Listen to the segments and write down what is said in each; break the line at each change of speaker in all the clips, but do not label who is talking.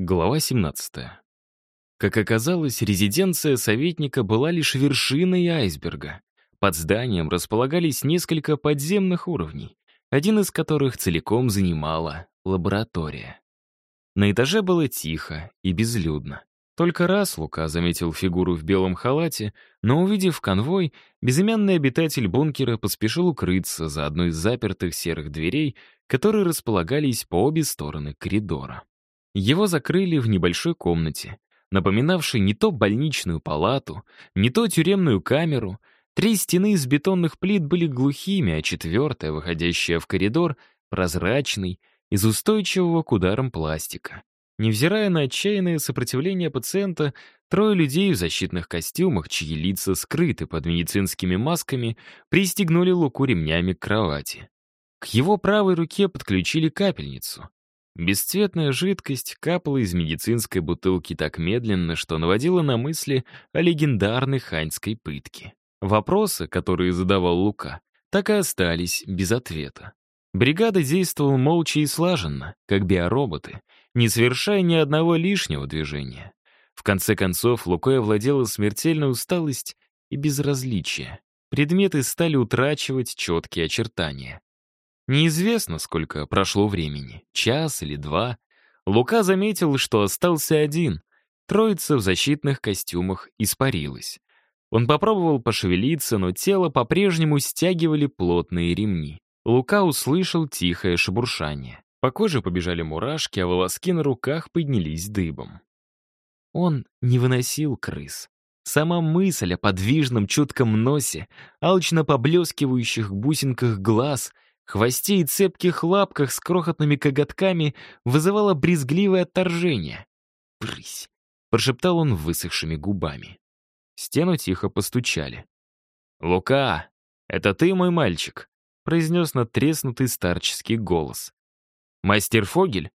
Глава 17. Как оказалось, резиденция советника была лишь вершиной айсберга. Под зданием располагались несколько подземных уровней, один из которых целиком занимала лаборатория. На этаже было тихо и безлюдно. Только раз Лука заметил фигуру в белом халате, но, увидев конвой, безымянный обитатель бункера поспешил укрыться за одной из запертых серых дверей, которые располагались по обе стороны коридора. Его закрыли в небольшой комнате, напоминавшей не то больничную палату, не то тюремную камеру. Три стены из бетонных плит были глухими, а четвертая, выходящая в коридор, прозрачный, из устойчивого к ударам пластика. Невзирая на отчаянное сопротивление пациента, трое людей в защитных костюмах, чьи лица скрыты под медицинскими масками, пристегнули Луку ремнями к кровати. К его правой руке подключили капельницу. Бесцветная жидкость капала из медицинской бутылки так медленно, что наводила на мысли о легендарной ханьской пытке. Вопросы, которые задавал Лука, так и остались без ответа. Бригада действовала молча и слаженно, как биороботы, не совершая ни одного лишнего движения. В конце концов, Лукой овладела смертельная усталость и безразличие. Предметы стали утрачивать четкие очертания. Неизвестно, сколько прошло времени, час или два. Лука заметил, что остался один. Троица в защитных костюмах испарилась. Он попробовал пошевелиться, но тело по-прежнему стягивали плотные ремни. Лука услышал тихое шебуршание. По коже побежали мурашки, а волоски на руках поднялись дыбом. Он не выносил крыс. Сама мысль о подвижном чутком носе, алчно поблескивающих бусинках глаз — хвосте и цепких лапках с крохотными коготками вызывало брезгливое отторжение. «Брысь!» — прошептал он высохшими губами. стену тихо постучали. «Лука, это ты, мой мальчик?» — произнес надтреснутый старческий голос. «Мастер Фогель?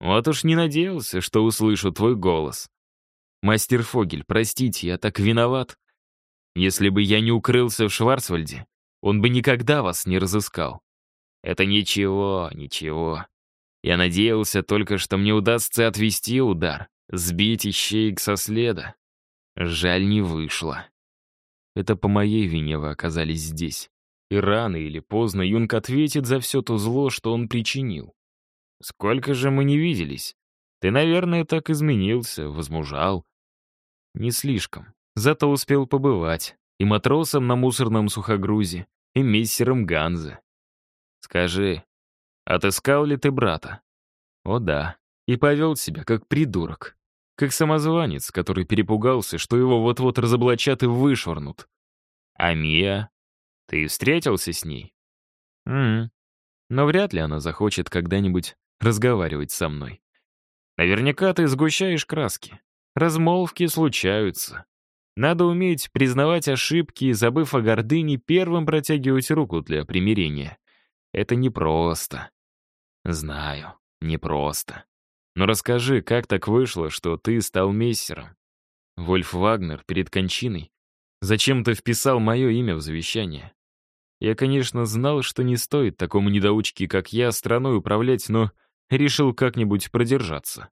Вот уж не надеялся, что услышу твой голос. Мастер Фогель, простите, я так виноват. Если бы я не укрылся в Шварцвальде, он бы никогда вас не разыскал. Это ничего, ничего. Я надеялся только, что мне удастся отвести удар, сбить ищеек со следа. Жаль, не вышло. Это по моей вине вы оказались здесь. И рано или поздно Юнг ответит за все то зло, что он причинил. Сколько же мы не виделись? Ты, наверное, так изменился, возмужал. Не слишком. Зато успел побывать и матросом на мусорном сухогрузе, и мессером Ганзе. Скажи, отыскал ли ты брата? О да, и повел себя как придурок. Как самозванец, который перепугался, что его вот-вот разоблачат и вышвырнут. А Мия? Ты встретился с ней? М Но вряд ли она захочет когда-нибудь разговаривать со мной. Наверняка ты сгущаешь краски. Размолвки случаются. Надо уметь признавать ошибки и, забыв о гордыне, первым протягивать руку для примирения. Это непросто. Знаю, непросто. Но расскажи, как так вышло, что ты стал мессером? Вольф Вагнер перед кончиной зачем-то вписал мое имя в завещание. Я, конечно, знал, что не стоит такому недоучке, как я, страной управлять, но решил как-нибудь продержаться.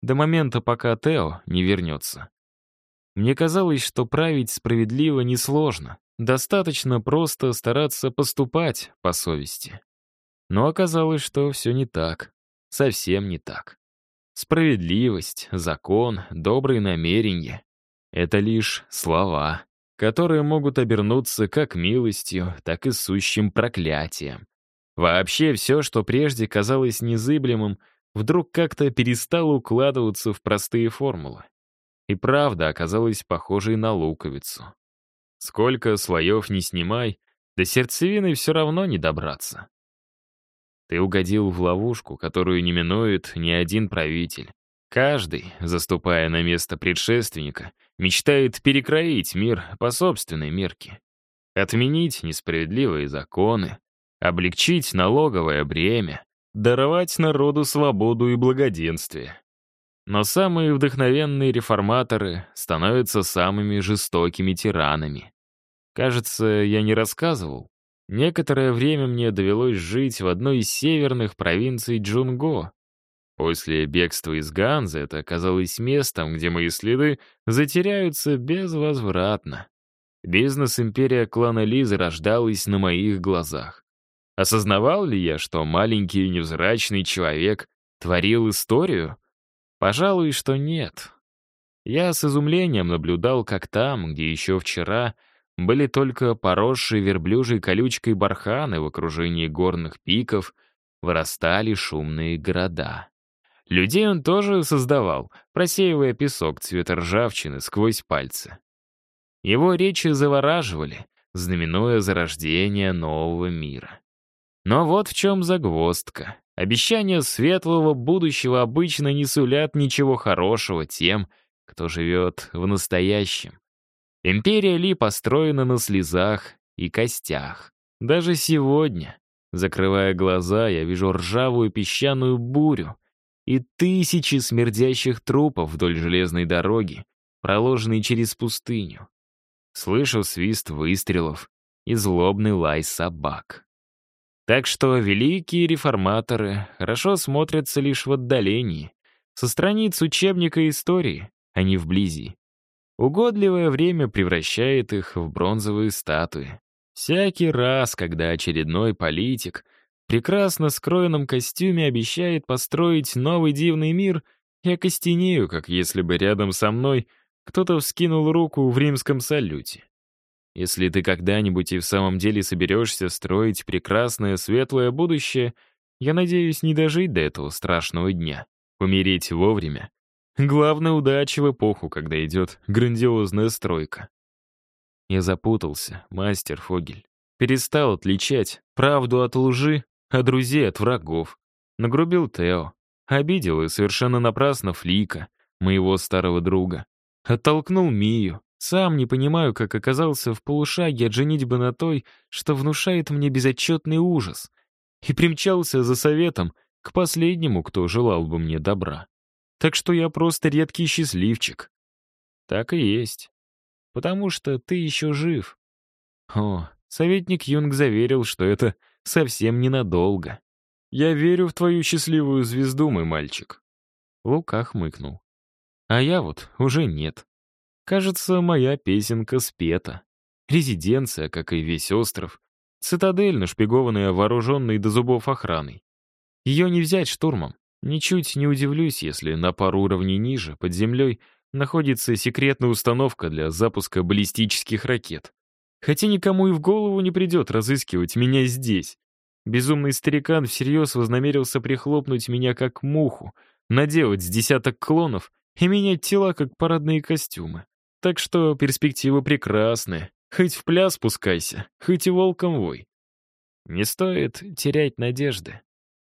До момента, пока Тео не вернется. Мне казалось, что править справедливо несложно. Достаточно просто стараться поступать по совести. Но оказалось, что все не так. Совсем не так. Справедливость, закон, добрые намерения — это лишь слова, которые могут обернуться как милостью, так и сущим проклятием. Вообще все, что прежде казалось незыблемым, вдруг как-то перестало укладываться в простые формулы. И правда оказалась похожей на луковицу. Сколько слоев не снимай, до сердцевины все равно не добраться. Ты угодил в ловушку, которую не минует ни один правитель. Каждый, заступая на место предшественника, мечтает перекроить мир по собственной мерке. Отменить несправедливые законы, облегчить налоговое бремя, даровать народу свободу и благоденствие. Но самые вдохновенные реформаторы становятся самыми жестокими тиранами. Кажется, я не рассказывал, Некоторое время мне довелось жить в одной из северных провинций Джунго. После бегства из Ганзы это оказалось местом, где мои следы затеряются безвозвратно. Бизнес-империя клана Ли зарождалась на моих глазах. Осознавал ли я, что маленький невзрачный человек творил историю? Пожалуй, что нет. Я с изумлением наблюдал, как там, где еще вчера были только поросшие верблюжьей колючкой барханы в окружении горных пиков, вырастали шумные города. Людей он тоже создавал, просеивая песок цвета ржавчины сквозь пальцы. Его речи завораживали, знаменуя зарождение нового мира. Но вот в чем загвоздка. Обещания светлого будущего обычно не сулят ничего хорошего тем, кто живет в настоящем. Империя Ли построена на слезах и костях. Даже сегодня, закрывая глаза, я вижу ржавую песчаную бурю и тысячи смердящих трупов вдоль железной дороги, проложенной через пустыню. Слышу свист выстрелов и злобный лай собак. Так что великие реформаторы хорошо смотрятся лишь в отдалении, со страниц учебника истории, а не вблизи. Угодливое время превращает их в бронзовые статуи. Всякий раз, когда очередной политик в прекрасно скроенном костюме обещает построить новый дивный мир, я костенею, как если бы рядом со мной кто-то вскинул руку в римском салюте. Если ты когда-нибудь и в самом деле соберешься строить прекрасное светлое будущее, я надеюсь не дожить до этого страшного дня, умереть вовремя. Главная удача в эпоху, когда идет грандиозная стройка. Я запутался, мастер Фогель. Перестал отличать правду от лжи, а друзей от врагов. Нагрубил Тео. Обидел и совершенно напрасно Флика, моего старого друга. Оттолкнул Мию. Сам не понимаю, как оказался в полушаге от женитьбы на той, что внушает мне безотчетный ужас. И примчался за советом к последнему, кто желал бы мне добра. Так что я просто редкий счастливчик. Так и есть. Потому что ты еще жив. О, советник Юнг заверил, что это совсем ненадолго. Я верю в твою счастливую звезду, мой мальчик. Лука хмыкнул. А я вот уже нет. Кажется, моя песенка спета. Резиденция, как и весь остров. Цитадель, нашпигованная вооруженной до зубов охраной. Ее не взять штурмом. Ничуть не удивлюсь, если на пару уровней ниже, под землей, находится секретная установка для запуска баллистических ракет. Хотя никому и в голову не придет разыскивать меня здесь. Безумный старикан всерьез вознамерился прихлопнуть меня как муху, наделать с десяток клонов и менять тела, как парадные костюмы. Так что перспективы прекрасны. Хоть в пляс спускайся, хоть и волком вой. Не стоит терять надежды.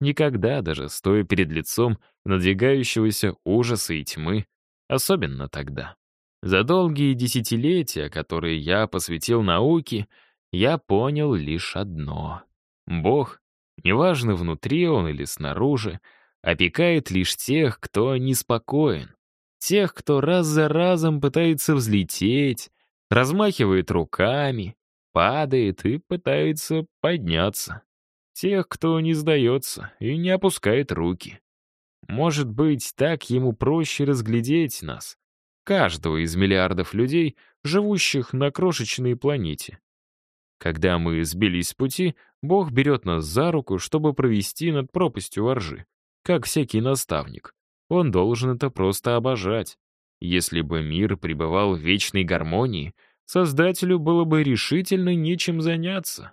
Никогда, даже стоя перед лицом надвигающегося ужаса и тьмы, особенно тогда. За долгие десятилетия, которые я посвятил науке, я понял лишь одно. Бог, неважно внутри он или снаружи, опекает лишь тех, кто неспокоен, Тех, кто раз за разом пытается взлететь, размахивает руками, падает и пытается подняться. Тех, кто не сдается и не опускает руки. Может быть, так ему проще разглядеть нас, каждого из миллиардов людей, живущих на крошечной планете. Когда мы сбились с пути, Бог берет нас за руку, чтобы провести над пропастью воржи, как всякий наставник. Он должен это просто обожать. Если бы мир пребывал в вечной гармонии, создателю было бы решительно нечем заняться.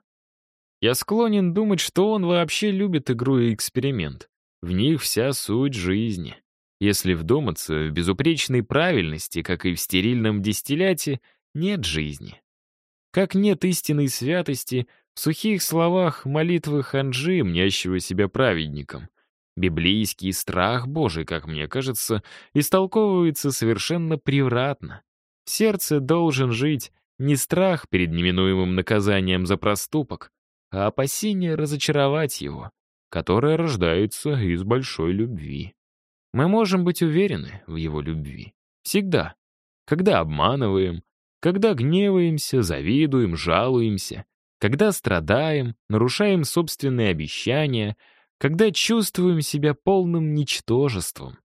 Я склонен думать, что он вообще любит игру и эксперимент. В них вся суть жизни. Если вдуматься, в безупречной правильности, как и в стерильном дистилляте, нет жизни. Как нет истинной святости в сухих словах молитвы ханджи, мнящего себя праведником — Библейский страх Божий, как мне кажется, истолковывается совершенно превратно. В сердце должен жить не страх перед неминуемым наказанием за проступок, а опасение разочаровать его, которое рождается из большой любви. Мы можем быть уверены в его любви. Всегда. Когда обманываем, когда гневаемся, завидуем, жалуемся, когда страдаем, нарушаем собственные обещания — когда чувствуем себя полным ничтожеством,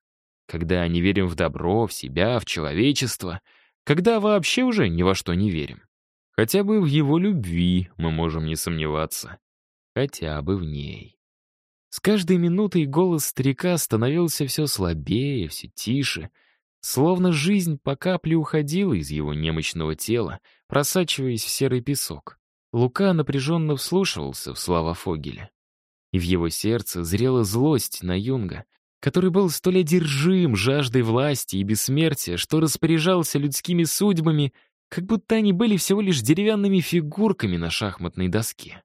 когда не верим в добро, в себя, в человечество, когда вообще уже ни во что не верим. Хотя бы в его любви мы можем не сомневаться. Хотя бы в ней. С каждой минутой голос старика становился все слабее, все тише, словно жизнь по капле уходила из его немощного тела, просачиваясь в серый песок. Лука напряженно вслушивался в слова Фогеля. И в его сердце зрела злость на Юнга, который был столь одержим жаждой власти и бессмертия, что распоряжался людскими судьбами, как будто они были всего лишь деревянными фигурками на шахматной доске.